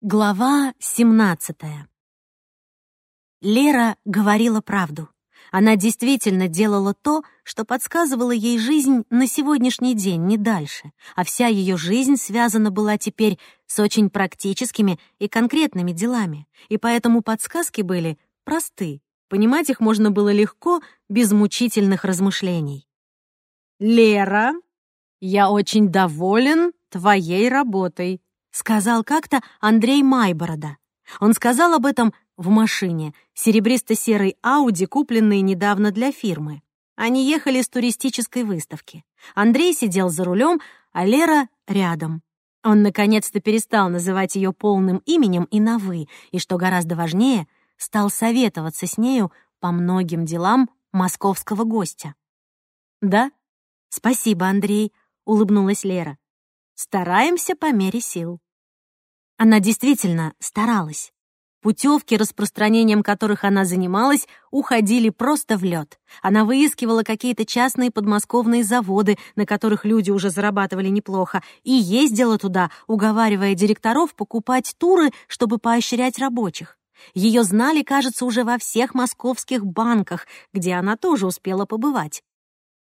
Глава 17 Лера говорила правду. Она действительно делала то, что подсказывало ей жизнь на сегодняшний день, не дальше, а вся ее жизнь связана была теперь с очень практическими и конкретными делами, и поэтому подсказки были просты, понимать их можно было легко, без мучительных размышлений. «Лера, я очень доволен твоей работой», сказал как-то Андрей Майборода. Он сказал об этом в машине, серебристо-серой Ауди, купленной недавно для фирмы. Они ехали с туристической выставки. Андрей сидел за рулем, а Лера рядом. Он наконец-то перестал называть ее полным именем и на «вы», и, что гораздо важнее, стал советоваться с нею по многим делам московского гостя. «Да? Спасибо, Андрей», — улыбнулась Лера. «Стараемся по мере сил». Она действительно старалась. Путевки, распространением которых она занималась, уходили просто в лед. Она выискивала какие-то частные подмосковные заводы, на которых люди уже зарабатывали неплохо, и ездила туда, уговаривая директоров покупать туры, чтобы поощрять рабочих. Ее знали, кажется, уже во всех московских банках, где она тоже успела побывать.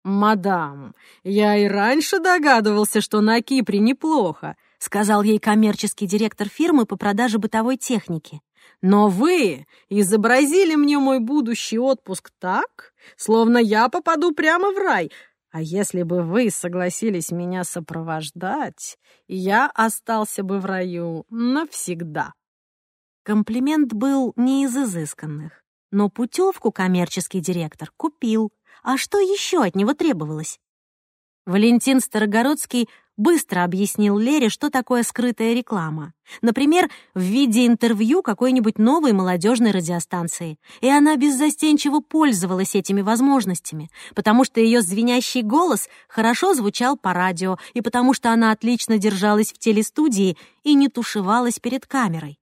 «Мадам, я и раньше догадывался, что на Кипре неплохо сказал ей коммерческий директор фирмы по продаже бытовой техники. «Но вы изобразили мне мой будущий отпуск так, словно я попаду прямо в рай. А если бы вы согласились меня сопровождать, я остался бы в раю навсегда». Комплимент был не из изысканных, но путевку коммерческий директор купил. А что еще от него требовалось? Валентин Старогородский быстро объяснил Лере, что такое скрытая реклама. Например, в виде интервью какой-нибудь новой молодежной радиостанции. И она беззастенчиво пользовалась этими возможностями, потому что ее звенящий голос хорошо звучал по радио, и потому что она отлично держалась в телестудии и не тушевалась перед камерой.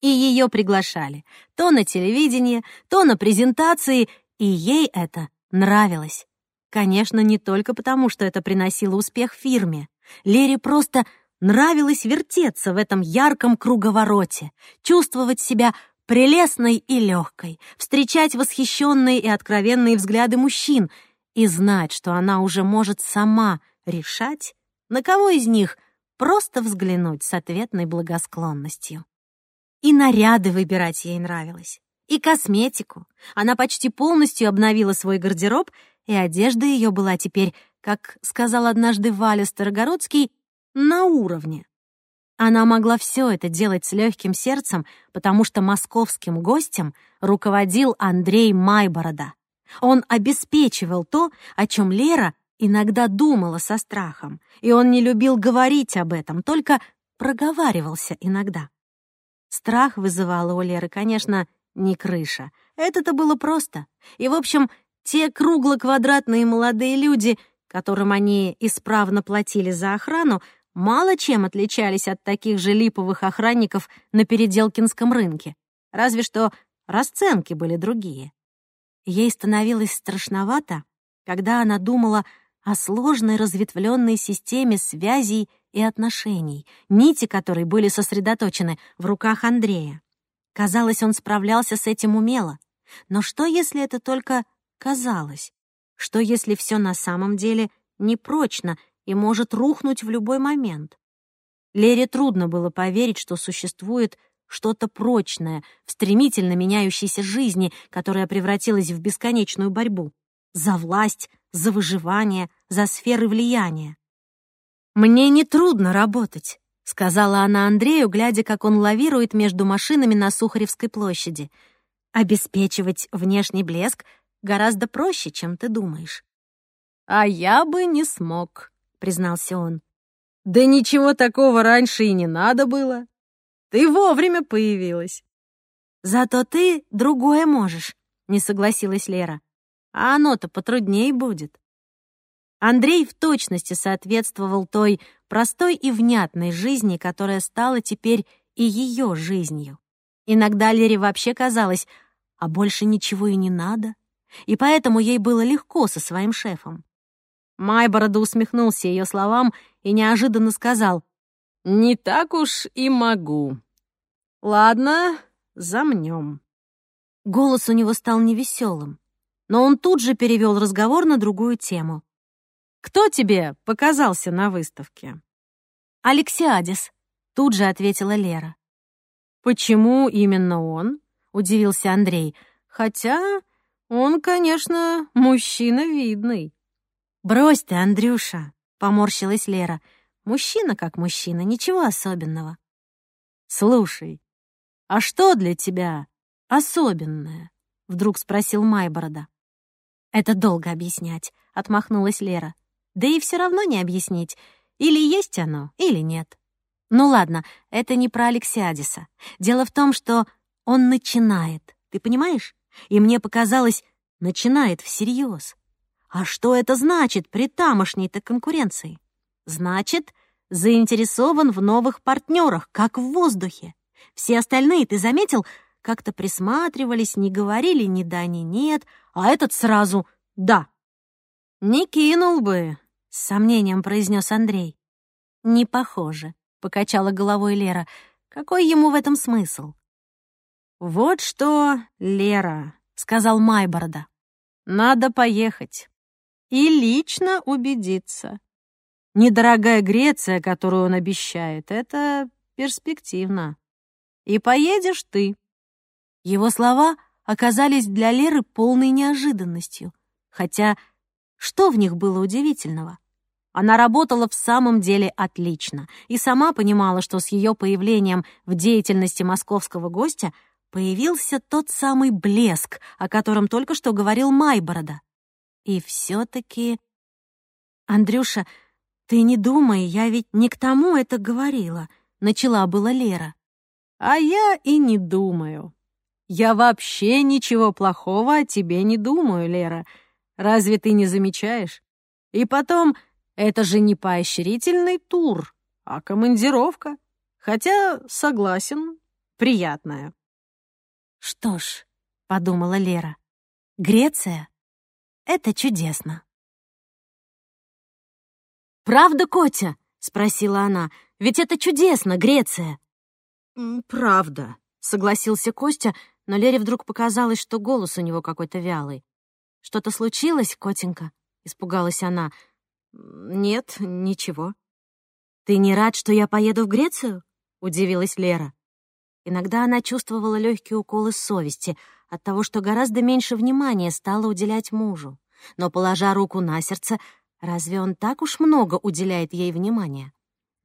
И ее приглашали то на телевидение, то на презентации, и ей это нравилось. Конечно, не только потому, что это приносило успех фирме. Лере просто нравилось вертеться в этом ярком круговороте, чувствовать себя прелестной и легкой, встречать восхищенные и откровенные взгляды мужчин и знать, что она уже может сама решать, на кого из них просто взглянуть с ответной благосклонностью. И наряды выбирать ей нравилось, и косметику. Она почти полностью обновила свой гардероб и одежда ее была теперь, как сказал однажды Валя Старогородский, на уровне. Она могла все это делать с легким сердцем, потому что московским гостем руководил Андрей Майборода. Он обеспечивал то, о чем Лера иногда думала со страхом, и он не любил говорить об этом, только проговаривался иногда. Страх вызывала у Леры, конечно, не крыша. Это-то было просто. И, в общем, те кругло-квадратные молодые люди, которым они исправно платили за охрану, мало чем отличались от таких же липовых охранников на Переделкинском рынке. Разве что расценки были другие. Ей становилось страшновато, когда она думала о сложной разветвленной системе связей и отношений, нити которой были сосредоточены в руках Андрея. Казалось, он справлялся с этим умело. Но что, если это только казалось. Что если все на самом деле непрочно и может рухнуть в любой момент? Лере трудно было поверить, что существует что-то прочное в стремительно меняющейся жизни, которая превратилась в бесконечную борьбу. За власть, за выживание, за сферы влияния. «Мне нетрудно работать», — сказала она Андрею, глядя, как он лавирует между машинами на Сухаревской площади. «Обеспечивать внешний блеск гораздо проще, чем ты думаешь». «А я бы не смог», — признался он. «Да ничего такого раньше и не надо было. Ты вовремя появилась». «Зато ты другое можешь», — не согласилась Лера. «А оно-то потрудней будет». Андрей в точности соответствовал той простой и внятной жизни, которая стала теперь и ее жизнью. Иногда Лере вообще казалось, а больше ничего и не надо и поэтому ей было легко со своим шефом. Майборода усмехнулся ее словам и неожиданно сказал, Не так уж и могу. Ладно, замнем. Голос у него стал невеселым, но он тут же перевел разговор на другую тему. «Кто тебе показался на выставке?» «Алексиадис», — тут же ответила Лера. «Почему именно он?» — удивился Андрей. «Хотя он, конечно, мужчина видный». «Брось ты, Андрюша», — поморщилась Лера. «Мужчина как мужчина, ничего особенного». «Слушай, а что для тебя особенное?» — вдруг спросил Майборода. «Это долго объяснять», — отмахнулась Лера. «Да и все равно не объяснить, или есть оно, или нет. Ну ладно, это не про Алексиадиса. Дело в том, что он начинает, ты понимаешь? И мне показалось, начинает всерьез. А что это значит при тамошней-то конкуренции? Значит, заинтересован в новых партнерах, как в воздухе. Все остальные, ты заметил, как-то присматривались, не говорили ни да, ни нет, а этот сразу «да». «Не кинул бы», — с сомнением произнес Андрей. «Не похоже», — покачала головой Лера. «Какой ему в этом смысл?» «Вот что, Лера», — сказал Майборода. «Надо поехать и лично убедиться. Недорогая Греция, которую он обещает, это перспективно. И поедешь ты. Его слова оказались для Леры полной неожиданностью. Хотя что в них было удивительного? Она работала в самом деле отлично и сама понимала, что с ее появлением в деятельности московского гостя появился тот самый блеск, о котором только что говорил Майборода. И все-таки... «Андрюша, ты не думай, я ведь не к тому это говорила», — начала была Лера. «А я и не думаю. Я вообще ничего плохого о тебе не думаю, Лера. Разве ты не замечаешь? И потом, это же не поощрительный тур, а командировка. Хотя, согласен, приятная». «Что ж», — подумала Лера, — «Греция это чудесно. «Правда, Котя?» — спросила она. «Ведь это чудесно, Греция!» «Правда», — согласился Костя, но Лере вдруг показалось, что голос у него какой-то вялый. «Что-то случилось, Котенька?» — испугалась она. «Нет, ничего». «Ты не рад, что я поеду в Грецию?» — удивилась Лера. Иногда она чувствовала легкие уколы совести — от того, что гораздо меньше внимания стала уделять мужу. Но, положа руку на сердце, разве он так уж много уделяет ей внимания?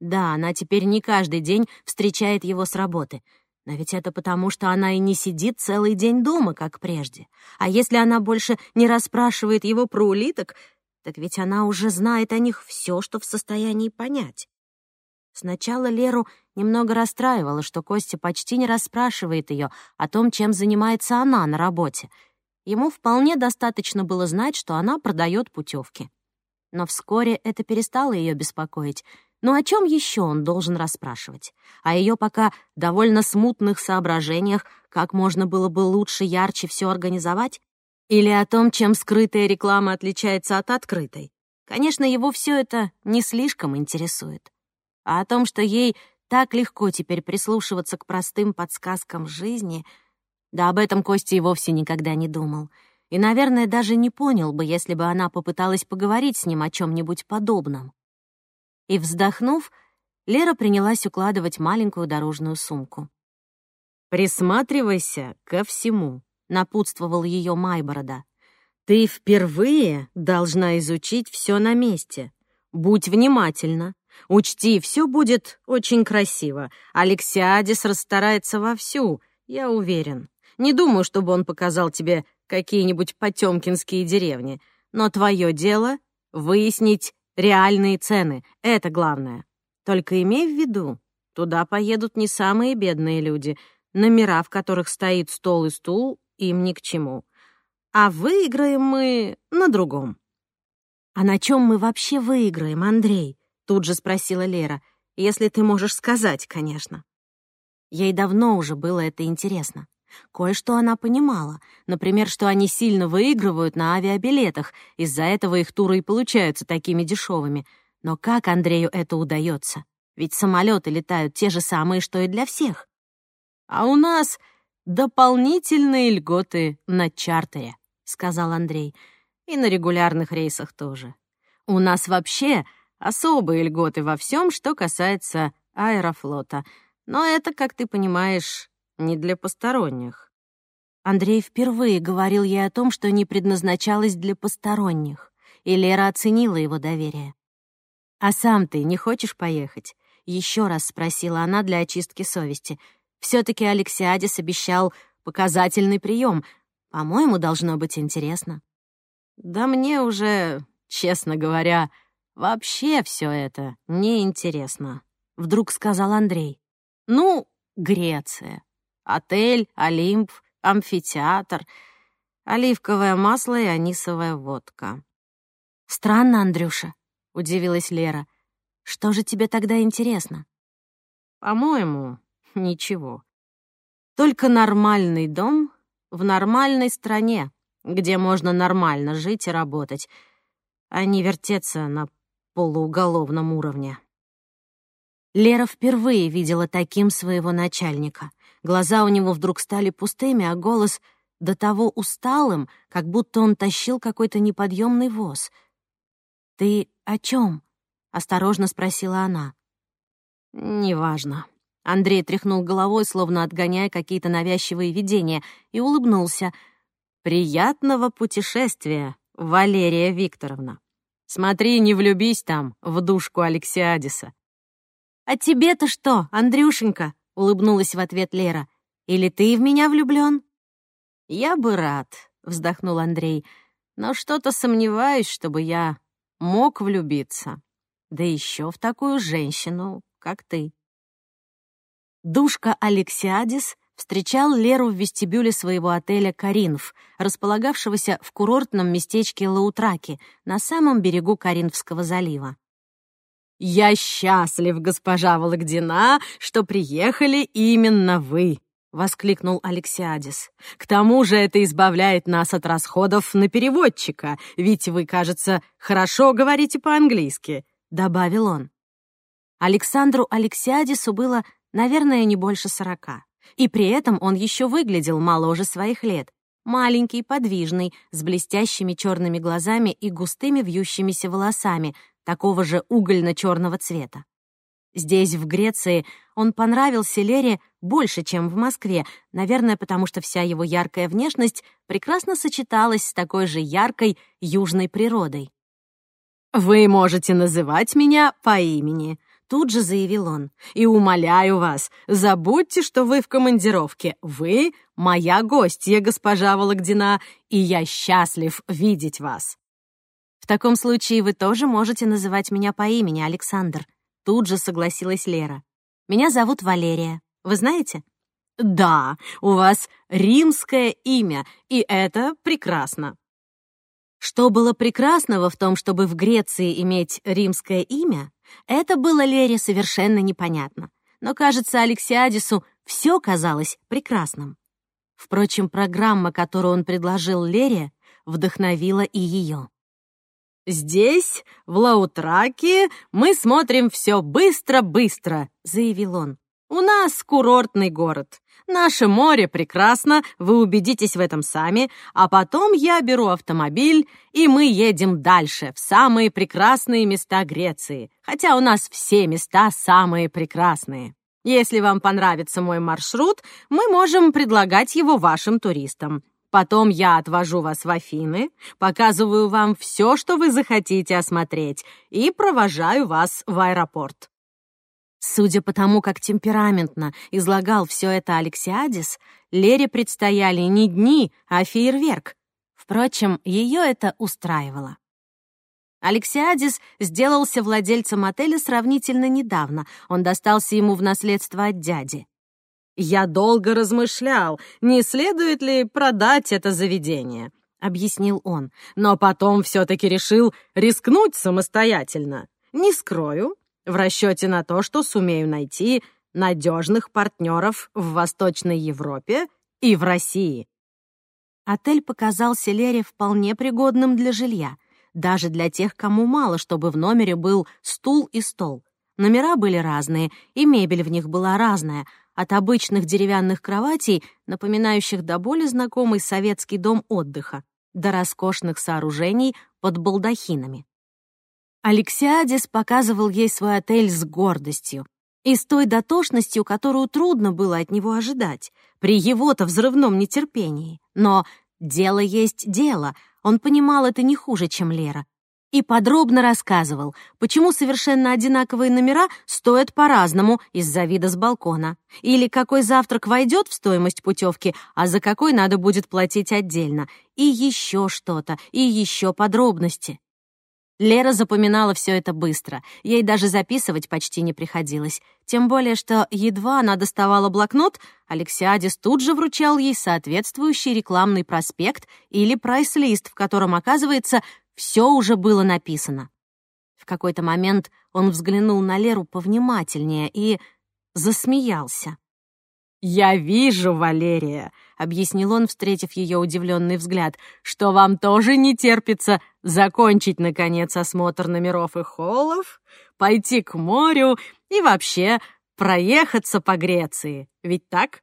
Да, она теперь не каждый день встречает его с работы, но ведь это потому, что она и не сидит целый день дома, как прежде. А если она больше не расспрашивает его про улиток, так ведь она уже знает о них все, что в состоянии понять. Сначала Леру немного расстраивало, что Костя почти не расспрашивает ее о том, чем занимается она на работе. Ему вполне достаточно было знать, что она продает путевки. Но вскоре это перестало ее беспокоить. Ну о чем еще он должен расспрашивать? О ее пока довольно смутных соображениях, как можно было бы лучше, ярче все организовать? Или о том, чем скрытая реклама отличается от открытой? Конечно, его все это не слишком интересует а о том, что ей так легко теперь прислушиваться к простым подсказкам жизни, да об этом Костя и вовсе никогда не думал. И, наверное, даже не понял бы, если бы она попыталась поговорить с ним о чем нибудь подобном. И, вздохнув, Лера принялась укладывать маленькую дорожную сумку. «Присматривайся ко всему», — напутствовал ее Майборода. «Ты впервые должна изучить все на месте. Будь внимательна. Учти, все будет очень красиво. Алексиадис расстарается вовсю, я уверен. Не думаю, чтобы он показал тебе какие-нибудь потемкинские деревни. Но твое дело — выяснить реальные цены. Это главное. Только имей в виду, туда поедут не самые бедные люди. Номера, в которых стоит стол и стул, им ни к чему. А выиграем мы на другом. А на чем мы вообще выиграем, Андрей? Тут же спросила Лера. «Если ты можешь сказать, конечно». Ей давно уже было это интересно. Кое-что она понимала. Например, что они сильно выигрывают на авиабилетах, из-за этого их туры и получаются такими дешевыми. Но как Андрею это удается? Ведь самолеты летают те же самые, что и для всех. А у нас дополнительные льготы на чартере, сказал Андрей. И на регулярных рейсах тоже. У нас вообще особые льготы во всем, что касается аэрофлота. Но это, как ты понимаешь, не для посторонних. Андрей впервые говорил ей о том, что не предназначалось для посторонних, и Лера оценила его доверие. «А сам ты не хочешь поехать?» — еще раз спросила она для очистки совести. Все таки Алексиадис обещал показательный прием. По-моему, должно быть интересно. «Да мне уже, честно говоря, вообще все это неинтересно», — вдруг сказал Андрей. «Ну, Греция. Отель, Олимп, амфитеатр, оливковое масло и анисовая водка». «Странно, Андрюша», — удивилась Лера. «Что же тебе тогда интересно?» «По-моему, ничего. Только нормальный дом в нормальной стране, где можно нормально жить и работать, а не вертеться на полууголовном уровне». Лера впервые видела таким своего начальника. Глаза у него вдруг стали пустыми, а голос до того усталым, как будто он тащил какой-то неподъемный воз. «Ты о чем? осторожно спросила она. «Неважно». Андрей тряхнул головой, словно отгоняя какие-то навязчивые видения, и улыбнулся. «Приятного путешествия, Валерия Викторовна. Смотри, не влюбись там в душку Алексиадиса». «А тебе-то что, Андрюшенька?» — улыбнулась в ответ Лера. «Или ты в меня влюблён?» «Я бы рад», — вздохнул Андрей, «но что-то сомневаюсь, чтобы я мог влюбиться. Да еще в такую женщину, как ты. Душка Алексиадис встречал Леру в вестибюле своего отеля «Каринф», располагавшегося в курортном местечке Лаутраки на самом берегу Каринфского залива. «Я счастлив, госпожа Вологдина, что приехали именно вы», — воскликнул Алексиадис. «К тому же это избавляет нас от расходов на переводчика, ведь вы, кажется, хорошо говорите по-английски», — добавил он. Александру Алексиадису было, наверное, не больше сорока. И при этом он еще выглядел моложе своих лет. Маленький, подвижный, с блестящими черными глазами и густыми вьющимися волосами, такого же угольно-черного цвета. Здесь, в Греции, он понравился Лере больше, чем в Москве, наверное, потому что вся его яркая внешность прекрасно сочеталась с такой же яркой южной природой. «Вы можете называть меня по имени», — тут же заявил он. «И умоляю вас, забудьте, что вы в командировке. Вы — моя гостья, госпожа Вологдина, и я счастлив видеть вас». «В таком случае вы тоже можете называть меня по имени, Александр», Тут же согласилась Лера. «Меня зовут Валерия. Вы знаете?» «Да, у вас римское имя, и это прекрасно». Что было прекрасного в том, чтобы в Греции иметь римское имя, это было Лере совершенно непонятно. Но, кажется, Алексиадису все казалось прекрасным. Впрочем, программа, которую он предложил Лере, вдохновила и ее. «Здесь, в Лаутраке, мы смотрим все быстро-быстро», — заявил он. «У нас курортный город. Наше море прекрасно, вы убедитесь в этом сами, а потом я беру автомобиль, и мы едем дальше, в самые прекрасные места Греции, хотя у нас все места самые прекрасные. Если вам понравится мой маршрут, мы можем предлагать его вашим туристам. Потом я отвожу вас в Афины, показываю вам все, что вы захотите осмотреть, и провожаю вас в аэропорт». Судя по тому, как темпераментно излагал все это Алексиадис, Лере предстояли не дни, а фейерверк. Впрочем, ее это устраивало. Алексиадис сделался владельцем отеля сравнительно недавно. Он достался ему в наследство от дяди. «Я долго размышлял, не следует ли продать это заведение», — объяснил он, «но потом все-таки решил рискнуть самостоятельно. Не скрою, в расчете на то, что сумею найти надежных партнеров в Восточной Европе и в России». Отель показался Лере вполне пригодным для жилья, даже для тех, кому мало, чтобы в номере был стул и стол. Номера были разные, и мебель в них была разная, от обычных деревянных кроватей, напоминающих до боли знакомый советский дом отдыха, до роскошных сооружений под балдахинами. Алексиадис показывал ей свой отель с гордостью и с той дотошностью, которую трудно было от него ожидать, при его-то взрывном нетерпении. Но дело есть дело, он понимал это не хуже, чем Лера, и подробно рассказывал, почему совершенно одинаковые номера стоят по-разному из-за вида с балкона, или какой завтрак войдет в стоимость путевки, а за какой надо будет платить отдельно, и еще что-то, и еще подробности. Лера запоминала все это быстро, ей даже записывать почти не приходилось. Тем более, что едва она доставала блокнот, Алексиадис тут же вручал ей соответствующий рекламный проспект или прайс-лист, в котором, оказывается, все уже было написано. В какой-то момент он взглянул на Леру повнимательнее и засмеялся. «Я вижу, Валерия», — объяснил он, встретив ее удивленный взгляд, «что вам тоже не терпится закончить, наконец, осмотр номеров и холлов, пойти к морю и вообще проехаться по Греции. Ведь так?»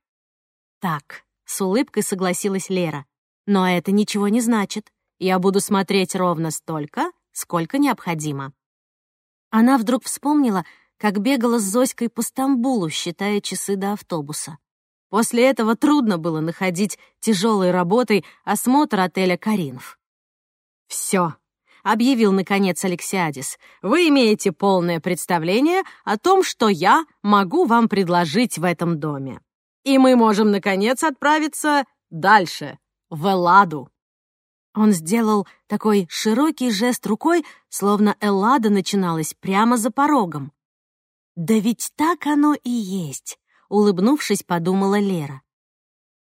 «Так», — с улыбкой согласилась Лера. «Но это ничего не значит. Я буду смотреть ровно столько, сколько необходимо». Она вдруг вспомнила, как бегала с Зоськой по Стамбулу, считая часы до автобуса. После этого трудно было находить тяжелой работой осмотр отеля «Каринов». «Все», — объявил, наконец, Алексиадис, «вы имеете полное представление о том, что я могу вам предложить в этом доме. И мы можем, наконец, отправиться дальше, в Элладу». Он сделал такой широкий жест рукой, словно Эллада начиналась прямо за порогом. «Да ведь так оно и есть», — улыбнувшись, подумала Лера.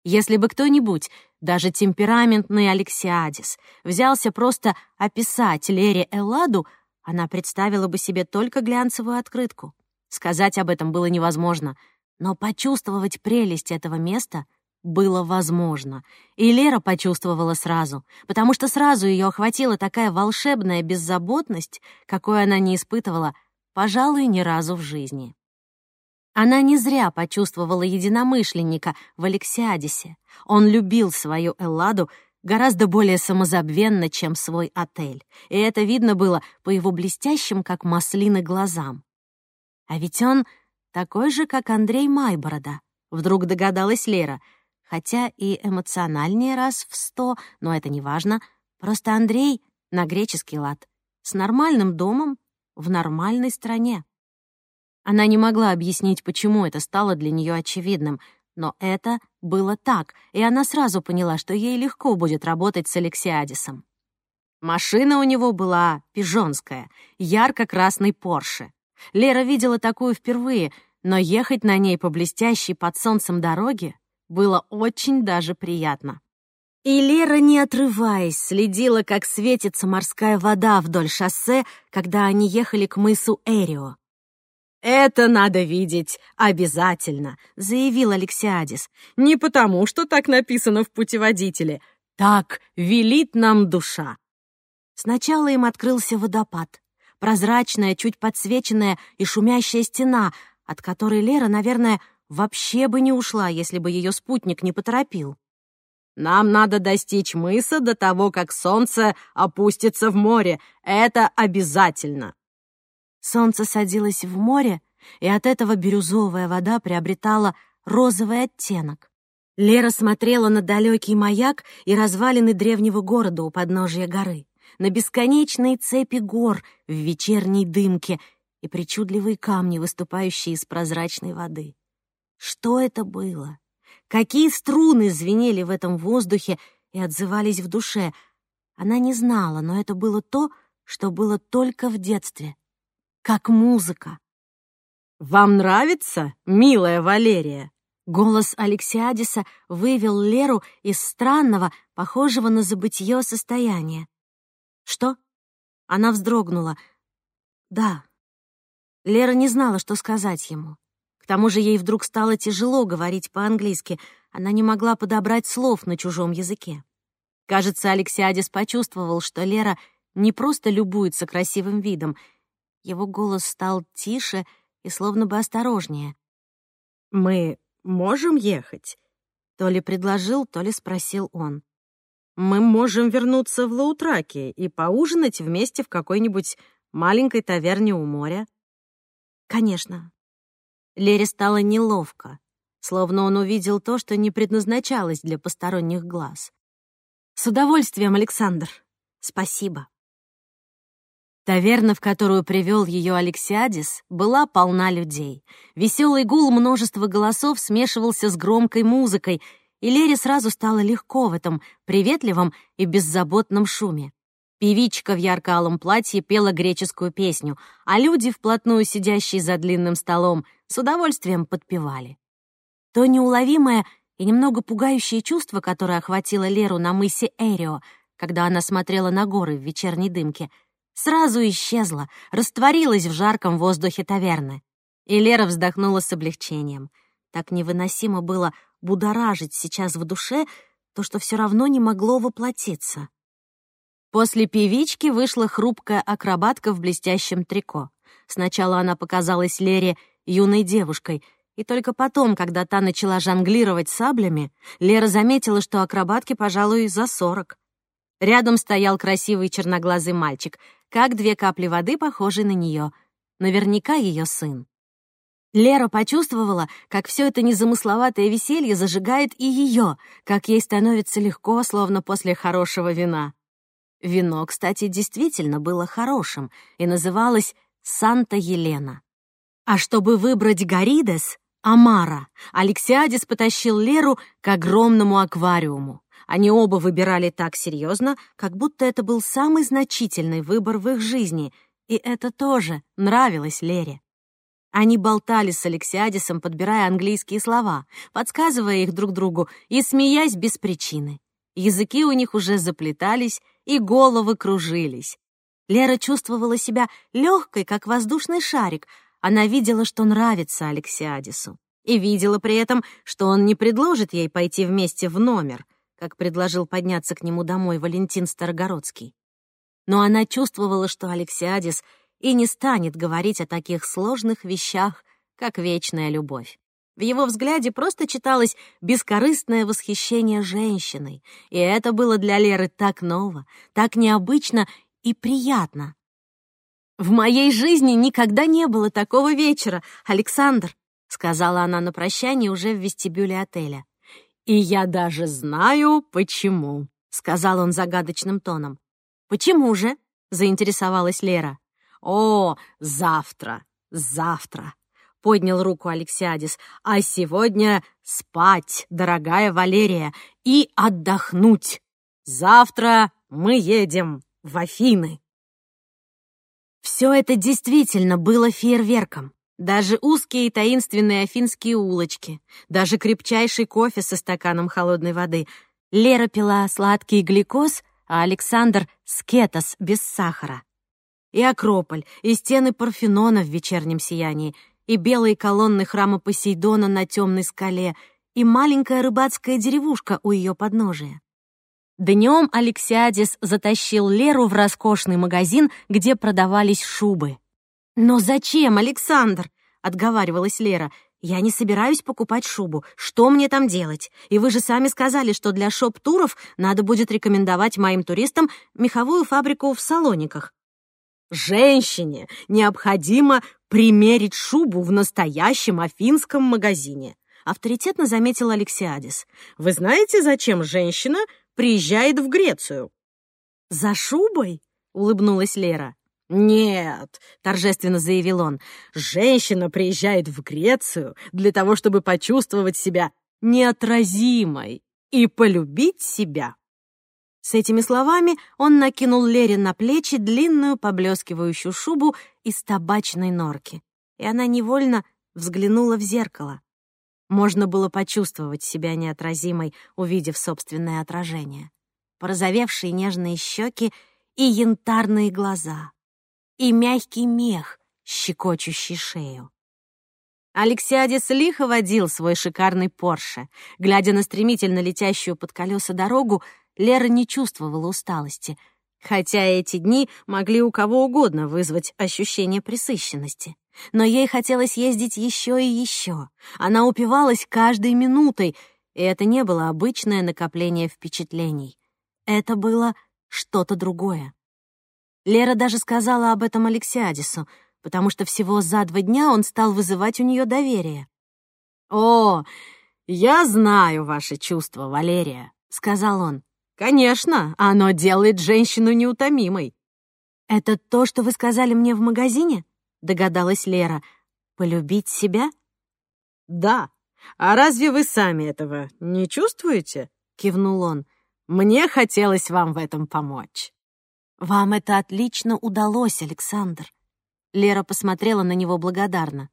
Если бы кто-нибудь, даже темпераментный Алексиадис, взялся просто описать Лере Элладу, она представила бы себе только глянцевую открытку. Сказать об этом было невозможно, но почувствовать прелесть этого места — было возможно. И Лера почувствовала сразу, потому что сразу ее охватила такая волшебная беззаботность, какой она не испытывала, пожалуй, ни разу в жизни. Она не зря почувствовала единомышленника в Алексиадисе. Он любил свою Элладу гораздо более самозабвенно, чем свой отель, и это видно было по его блестящим, как маслины, глазам. А ведь он такой же, как Андрей Майборода, вдруг догадалась Лера — хотя и эмоциональнее раз в сто, но это не важно. Просто Андрей на греческий лад, с нормальным домом в нормальной стране. Она не могла объяснить, почему это стало для нее очевидным, но это было так, и она сразу поняла, что ей легко будет работать с Алексиадисом. Машина у него была пижонская, ярко-красный Порше. Лера видела такую впервые, но ехать на ней по блестящей под солнцем дороге было очень даже приятно. И Лера, не отрываясь, следила, как светится морская вода вдоль шоссе, когда они ехали к мысу Эрио. «Это надо видеть обязательно», — заявил Алексиадис. «Не потому, что так написано в путеводителе. Так велит нам душа». Сначала им открылся водопад. Прозрачная, чуть подсвеченная и шумящая стена, от которой Лера, наверное, вообще бы не ушла, если бы ее спутник не поторопил. «Нам надо достичь мыса до того, как солнце опустится в море. Это обязательно!» Солнце садилось в море, и от этого бирюзовая вода приобретала розовый оттенок. Лера смотрела на далекий маяк и развалины древнего города у подножия горы, на бесконечные цепи гор в вечерней дымке и причудливые камни, выступающие из прозрачной воды. Что это было? Какие струны звенели в этом воздухе и отзывались в душе? Она не знала, но это было то, что было только в детстве. Как музыка. «Вам нравится, милая Валерия?» Голос Алексиадиса вывел Леру из странного, похожего на забытье состояния. «Что?» Она вздрогнула. «Да». Лера не знала, что сказать ему. К тому же ей вдруг стало тяжело говорить по-английски, она не могла подобрать слов на чужом языке. Кажется, Алексиадис почувствовал, что Лера не просто любуется красивым видом. Его голос стал тише и словно бы осторожнее. «Мы можем ехать?» То ли предложил, то ли спросил он. «Мы можем вернуться в Лаутраки и поужинать вместе в какой-нибудь маленькой таверне у моря». «Конечно». Лере стало неловко, словно он увидел то, что не предназначалось для посторонних глаз. «С удовольствием, Александр. Спасибо». Таверна, в которую привел ее Алексиадис, была полна людей. Веселый гул множества голосов смешивался с громкой музыкой, и Лере сразу стало легко в этом приветливом и беззаботном шуме. Певичка в ярко-алом платье пела греческую песню, а люди, вплотную сидящие за длинным столом, с удовольствием подпевали. То неуловимое и немного пугающее чувство, которое охватило Леру на мысе Эрио, когда она смотрела на горы в вечерней дымке — сразу исчезла, растворилась в жарком воздухе таверны. И Лера вздохнула с облегчением. Так невыносимо было будоражить сейчас в душе то, что все равно не могло воплотиться. После певички вышла хрупкая акробатка в блестящем трико. Сначала она показалась Лере юной девушкой, и только потом, когда та начала жонглировать саблями, Лера заметила, что акробатке, пожалуй, за сорок. Рядом стоял красивый черноглазый мальчик, как две капли воды, похожие на нее. Наверняка ее сын. Лера почувствовала, как все это незамысловатое веселье зажигает и ее, как ей становится легко, словно после хорошего вина. Вино, кстати, действительно было хорошим и называлось «Санта-Елена». А чтобы выбрать Горидес, Амара, Алексиадис потащил Леру к огромному аквариуму. Они оба выбирали так серьезно, как будто это был самый значительный выбор в их жизни, и это тоже нравилось Лере. Они болтали с Алексиадисом, подбирая английские слова, подсказывая их друг другу и смеясь без причины. Языки у них уже заплетались, и головы кружились. Лера чувствовала себя легкой, как воздушный шарик. Она видела, что нравится Алексиадису. И видела при этом, что он не предложит ей пойти вместе в номер — как предложил подняться к нему домой Валентин Старогородский. Но она чувствовала, что Алексиадис и не станет говорить о таких сложных вещах, как вечная любовь. В его взгляде просто читалось бескорыстное восхищение женщиной, и это было для Леры так ново, так необычно и приятно. «В моей жизни никогда не было такого вечера, Александр», сказала она на прощание уже в вестибюле отеля. «И я даже знаю, почему», — сказал он загадочным тоном. «Почему же?» — заинтересовалась Лера. «О, завтра, завтра», — поднял руку Алексиадис. «А сегодня спать, дорогая Валерия, и отдохнуть. Завтра мы едем в Афины». Все это действительно было фейерверком. Даже узкие и таинственные афинские улочки, даже крепчайший кофе со стаканом холодной воды. Лера пила сладкий гликоз, а Александр — скетос без сахара. И Акрополь, и стены Парфенона в вечернем сиянии, и белые колонны храма Посейдона на темной скале, и маленькая рыбацкая деревушка у ее подножия. Днем Алексиадис затащил Леру в роскошный магазин, где продавались шубы. «Но зачем, Александр?» — отговаривалась Лера. «Я не собираюсь покупать шубу. Что мне там делать? И вы же сами сказали, что для шоп-туров надо будет рекомендовать моим туристам меховую фабрику в Салониках». «Женщине необходимо примерить шубу в настоящем афинском магазине», — авторитетно заметил Алексиадис. «Вы знаете, зачем женщина приезжает в Грецию?» «За шубой?» — улыбнулась Лера. «Нет», — торжественно заявил он, — «женщина приезжает в Грецию для того, чтобы почувствовать себя неотразимой и полюбить себя». С этими словами он накинул Лере на плечи длинную поблескивающую шубу из табачной норки, и она невольно взглянула в зеркало. Можно было почувствовать себя неотразимой, увидев собственное отражение. Порозовевшие нежные щеки и янтарные глаза и мягкий мех, щекочущий шею. Алексиадис лихо водил свой шикарный Порше. Глядя на стремительно летящую под колеса дорогу, Лера не чувствовала усталости, хотя эти дни могли у кого угодно вызвать ощущение пресыщенности. Но ей хотелось ездить еще и еще. Она упивалась каждой минутой, и это не было обычное накопление впечатлений. Это было что-то другое. Лера даже сказала об этом Алексиадису, потому что всего за два дня он стал вызывать у нее доверие. «О, я знаю ваши чувства, Валерия», — сказал он. «Конечно, оно делает женщину неутомимой». «Это то, что вы сказали мне в магазине?» — догадалась Лера. «Полюбить себя?» «Да. А разве вы сами этого не чувствуете?» — кивнул он. «Мне хотелось вам в этом помочь». «Вам это отлично удалось, Александр». Лера посмотрела на него благодарно.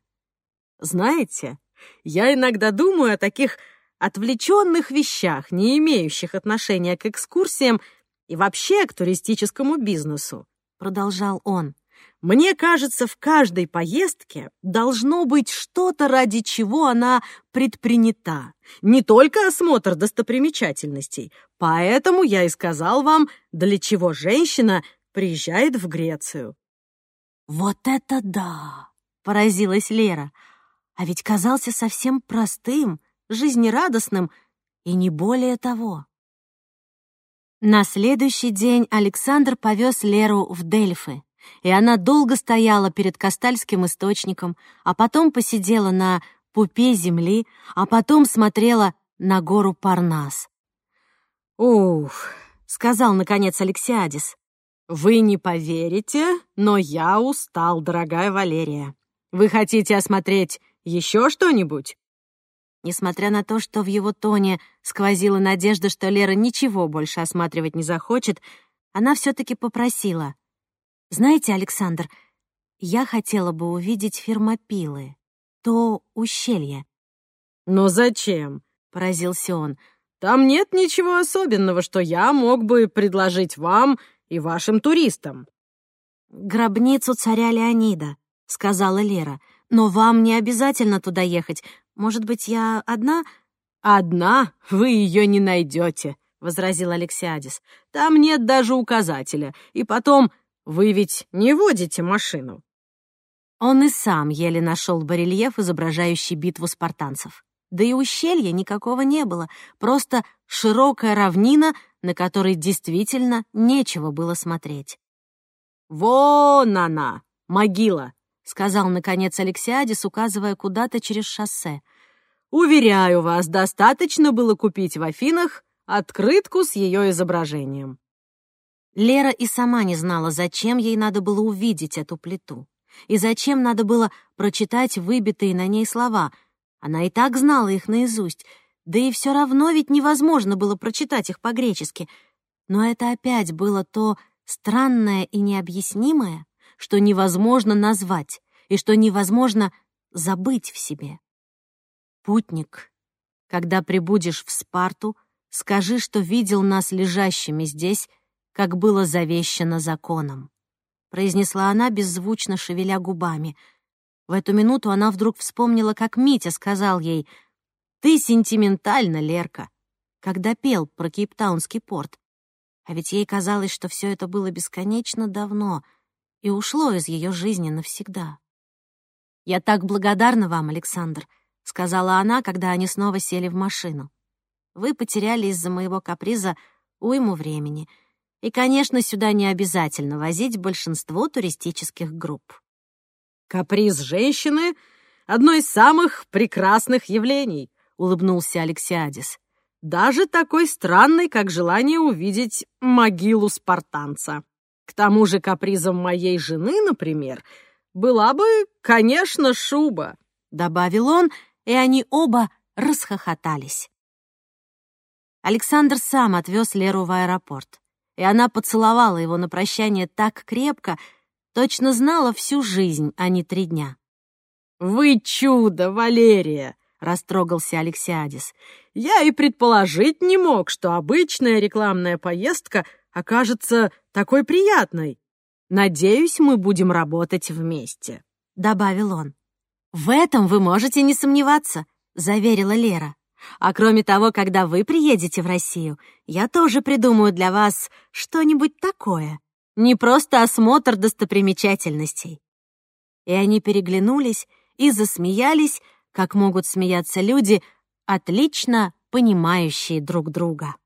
«Знаете, я иногда думаю о таких отвлеченных вещах, не имеющих отношения к экскурсиям и вообще к туристическому бизнесу», — продолжал он. «Мне кажется, в каждой поездке должно быть что-то, ради чего она предпринята, не только осмотр достопримечательностей. Поэтому я и сказал вам, для чего женщина приезжает в Грецию». «Вот это да!» — поразилась Лера. «А ведь казался совсем простым, жизнерадостным и не более того». На следующий день Александр повез Леру в Дельфы, и она долго стояла перед Кастальским источником, а потом посидела на пупе земли, а потом смотрела на гору Парнас. «Ух», — сказал, наконец, Алексиадис, «вы не поверите, но я устал, дорогая Валерия. Вы хотите осмотреть еще что-нибудь?» Несмотря на то, что в его тоне сквозила надежда, что Лера ничего больше осматривать не захочет, она все таки попросила. «Знаете, Александр, я хотела бы увидеть фермопилы, то ущелье». «Но зачем?» — поразился он. «Там нет ничего особенного, что я мог бы предложить вам и вашим туристам». «Гробницу царя Леонида», — сказала Лера. «Но вам не обязательно туда ехать. Может быть, я одна?» «Одна вы ее не найдете», — возразил Алексиадис. «Там нет даже указателя. И потом, вы ведь не водите машину». Он и сам еле нашел барельеф, изображающий битву спартанцев. Да и ущелья никакого не было, просто широкая равнина, на которой действительно нечего было смотреть. «Вон она, могила!» — сказал, наконец, Алексиадис, указывая куда-то через шоссе. «Уверяю вас, достаточно было купить в Афинах открытку с ее изображением». Лера и сама не знала, зачем ей надо было увидеть эту плиту. И зачем надо было прочитать выбитые на ней слова. Она и так знала их наизусть. Да и все равно ведь невозможно было прочитать их по-гречески. Но это опять было то странное и необъяснимое, что невозможно назвать и что невозможно забыть в себе. Путник, когда прибудешь в Спарту, скажи, что видел нас лежащими здесь, как было завещано законом. Произнесла она, беззвучно шевеля губами. В эту минуту она вдруг вспомнила, как Митя сказал ей «Ты сентиментальна, Лерка», когда пел про Кейптаунский порт. А ведь ей казалось, что все это было бесконечно давно — и ушло из ее жизни навсегда. «Я так благодарна вам, Александр», — сказала она, когда они снова сели в машину. «Вы потеряли из-за моего каприза уйму времени, и, конечно, сюда не обязательно возить большинство туристических групп». «Каприз женщины — одно из самых прекрасных явлений», — улыбнулся Алексиадис. «Даже такой странный, как желание увидеть могилу спартанца». К тому же капризом моей жены, например, была бы, конечно, шуба», — добавил он, и они оба расхохотались. Александр сам отвез Леру в аэропорт, и она поцеловала его на прощание так крепко, точно знала всю жизнь, а не три дня. «Вы чудо, Валерия!» — растрогался Алексиадис. «Я и предположить не мог, что обычная рекламная поездка окажется такой приятной. Надеюсь, мы будем работать вместе», — добавил он. «В этом вы можете не сомневаться», — заверила Лера. «А кроме того, когда вы приедете в Россию, я тоже придумаю для вас что-нибудь такое. Не просто осмотр достопримечательностей». и они переглянулись и засмеялись, как могут смеяться люди, отлично понимающие друг друга.